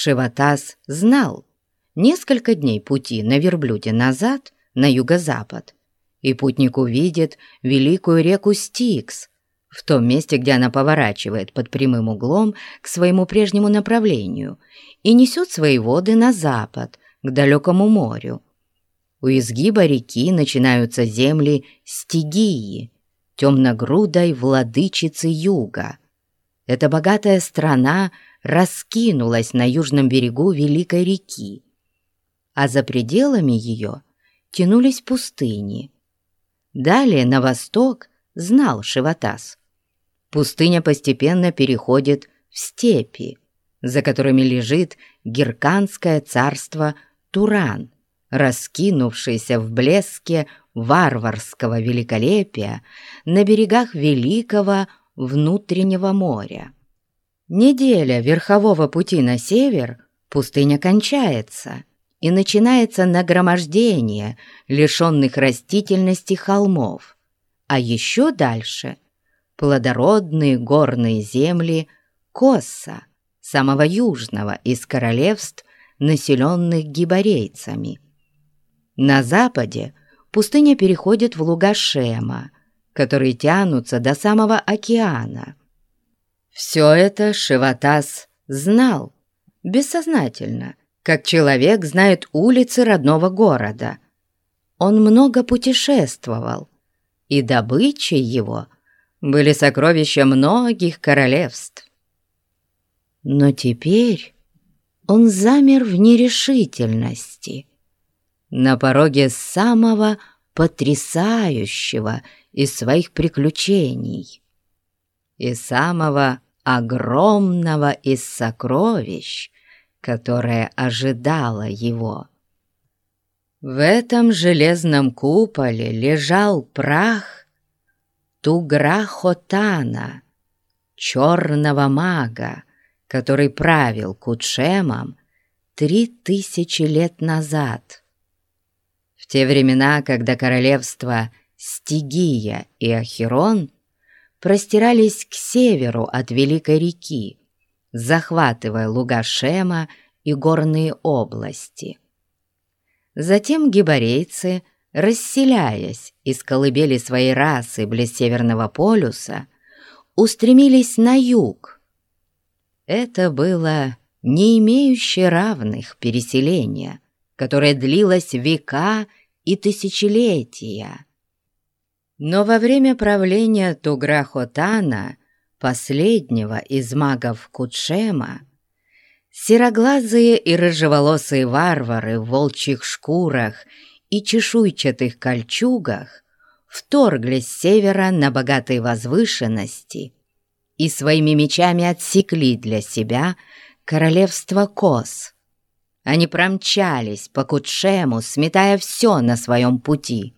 Шиватас знал несколько дней пути на верблюде назад на юго-запад, и путник увидит великую реку Стикс в том месте, где она поворачивает под прямым углом к своему прежнему направлению и несет свои воды на запад, к далекому морю. У изгиба реки начинаются земли Стигии, темногрудой владычицы юга. Эта богатая страна раскинулась на южном берегу Великой реки, а за пределами ее тянулись пустыни. Далее на восток знал Шиватас. Пустыня постепенно переходит в степи, за которыми лежит герканское царство Туран, раскинувшееся в блеске варварского великолепия на берегах Великого внутреннего моря. Неделя верхового пути на север, пустыня кончается, и начинается нагромождение лишенных растительности холмов, а еще дальше — плодородные горные земли Косса, самого южного из королевств, населенных гибарейцами. На западе пустыня переходит в луга Шема, которые тянутся до самого океана. Все это Шиватас знал, бессознательно, как человек знает улицы родного города. Он много путешествовал, и добычей его были сокровища многих королевств. Но теперь он замер в нерешительности на пороге самого потрясающего из своих приключений и самого огромного из сокровищ, которое ожидало его. В этом железном куполе лежал прах Туграхотана, черного мага, который правил Кутшемом три тысячи лет назад. В те времена, когда королевства Стигия и Ахирон простирались к северу от Великой реки, захватывая луга Шема и горные области. Затем гибарейцы, расселяясь из колыбели своей расы близ Северного полюса, устремились на юг. Это было не имеющее равных переселение, которое длилось века и тысячелетия. Но во время правления Туграхотана последнего из магов Кутшема, сероглазые и рыжеволосые варвары в волчьих шкурах и чешуйчатых кольчугах вторглись с севера на богатые возвышенности и своими мечами отсекли для себя королевство Кос. Они промчались по Кутшему, сметая все на своем пути.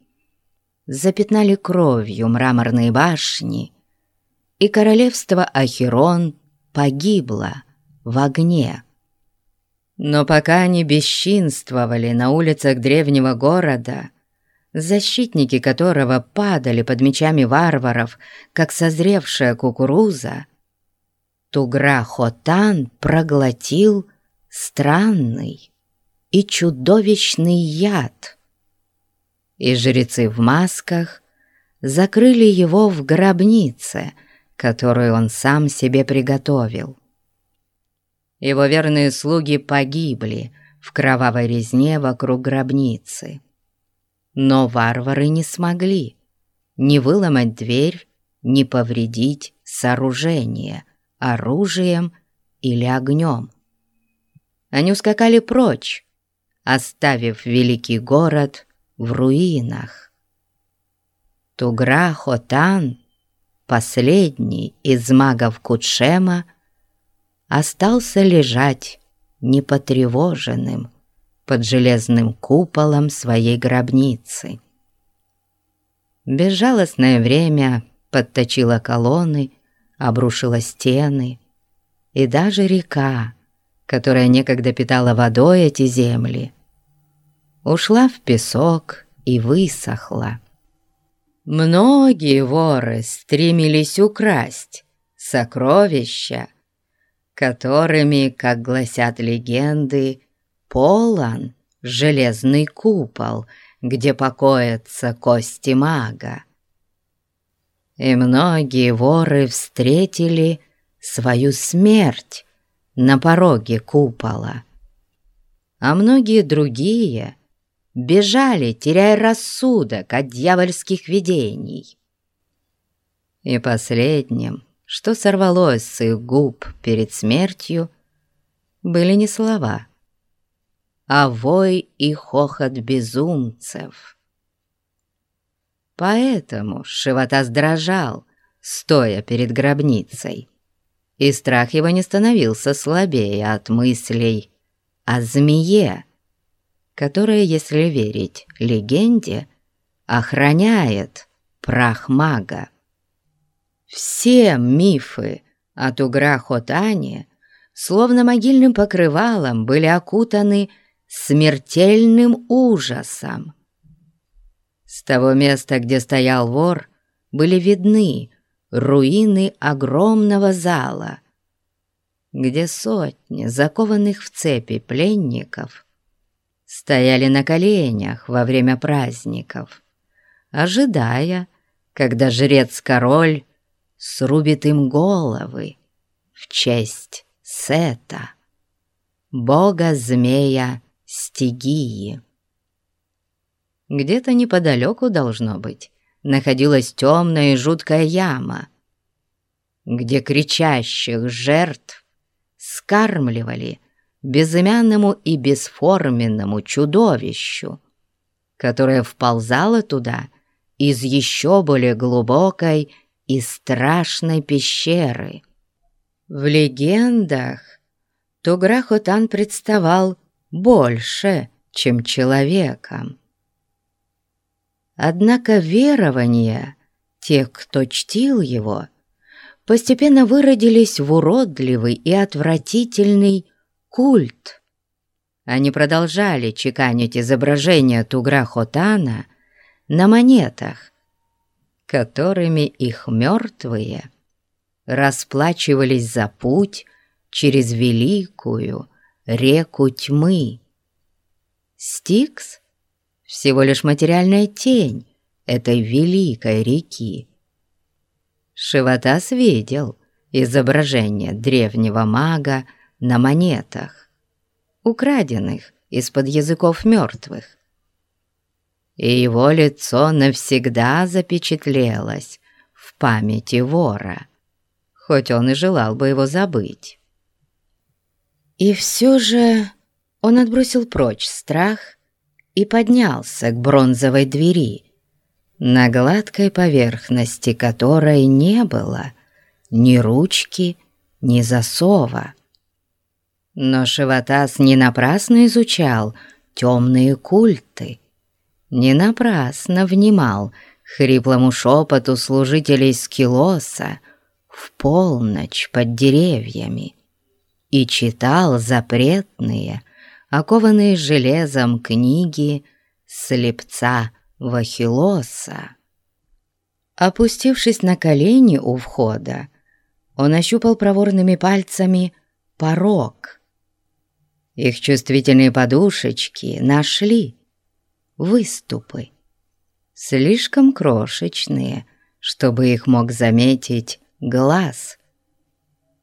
Запятнали кровью мраморные башни — и королевство Ахирон погибло в огне. Но пока они бесчинствовали на улицах древнего города, защитники которого падали под мечами варваров, как созревшая кукуруза, Тугра-Хотан проглотил странный и чудовищный яд. И жрецы в масках закрыли его в гробнице — которую он сам себе приготовил. Его верные слуги погибли в кровавой резне вокруг гробницы. Но варвары не смогли ни выломать дверь, ни повредить сооружение оружием или огнем. Они ускакали прочь, оставив великий город в руинах. Тугра-Хотан последний из магов Кутшема, остался лежать непотревоженным под железным куполом своей гробницы. Безжалостное время подточило колонны, обрушило стены, и даже река, которая некогда питала водой эти земли, ушла в песок и высохла. Многие воры стремились украсть сокровища, которыми, как гласят легенды, полон железный купол, где покоятся кости мага. И многие воры встретили свою смерть на пороге купола, а многие другие бежали, теряя рассудок от дьявольских видений. И последним, что сорвалось с их губ перед смертью, были не слова, а вой и хохот безумцев. Поэтому Шивотас дрожал, стоя перед гробницей, и страх его не становился слабее от мыслей о змее, которая, если верить легенде, охраняет прах мага. Все мифы о Тугра-Хотане словно могильным покрывалом были окутаны смертельным ужасом. С того места, где стоял вор, были видны руины огромного зала, где сотни закованных в цепи пленников стояли на коленях во время праздников, ожидая, когда жрец-король срубит им головы в честь Сета, бога-змея Стигии. Где-то неподалеку, должно быть, находилась темная и жуткая яма, где кричащих жертв скармливали безымянному и бесформенному чудовищу, которое вползало туда из еще более глубокой и страшной пещеры. В легендах Туграхотан представал больше, чем человеком. Однако верования тех, кто чтил его, постепенно выродились в уродливый и отвратительный культ. Они продолжали чеканить изображения Тугра-Хотана на монетах, которыми их мертвые расплачивались за путь через великую реку тьмы. Стикс — всего лишь материальная тень этой великой реки. Шиватас видел изображение древнего мага на монетах, украденных из-под языков мертвых и его лицо навсегда запечатлелось в памяти вора, хоть он и желал бы его забыть. И все же он отбросил прочь страх и поднялся к бронзовой двери, на гладкой поверхности которой не было ни ручки, ни засова. Но Шиватас не напрасно изучал темные культы, не напрасно внимал хриплому шепоту служителей Скилоса в полночь под деревьями и читал запретные, окованные железом книги слепца Вахилоса. Опустившись на колени у входа, он ощупал проворными пальцами порог. Их чувствительные подушечки нашли выступы, слишком крошечные, чтобы их мог заметить глаз,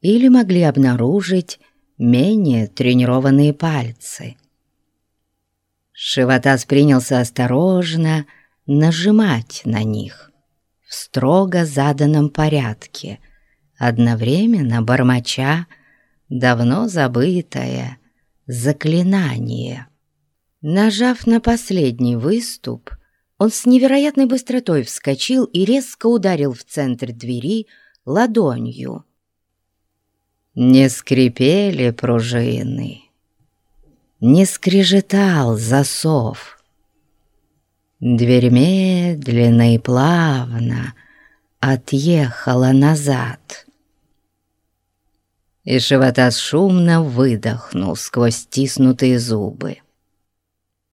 или могли обнаружить менее тренированные пальцы. Шиватас принялся осторожно нажимать на них в строго заданном порядке, одновременно бормоча давно забытое заклинание. Нажав на последний выступ, он с невероятной быстротой вскочил и резко ударил в центр двери ладонью. Не скрипели пружины, не скрежетал засов. Дверь медленно и плавно отъехала назад. И Шиватас шумно выдохнул сквозь стиснутые зубы.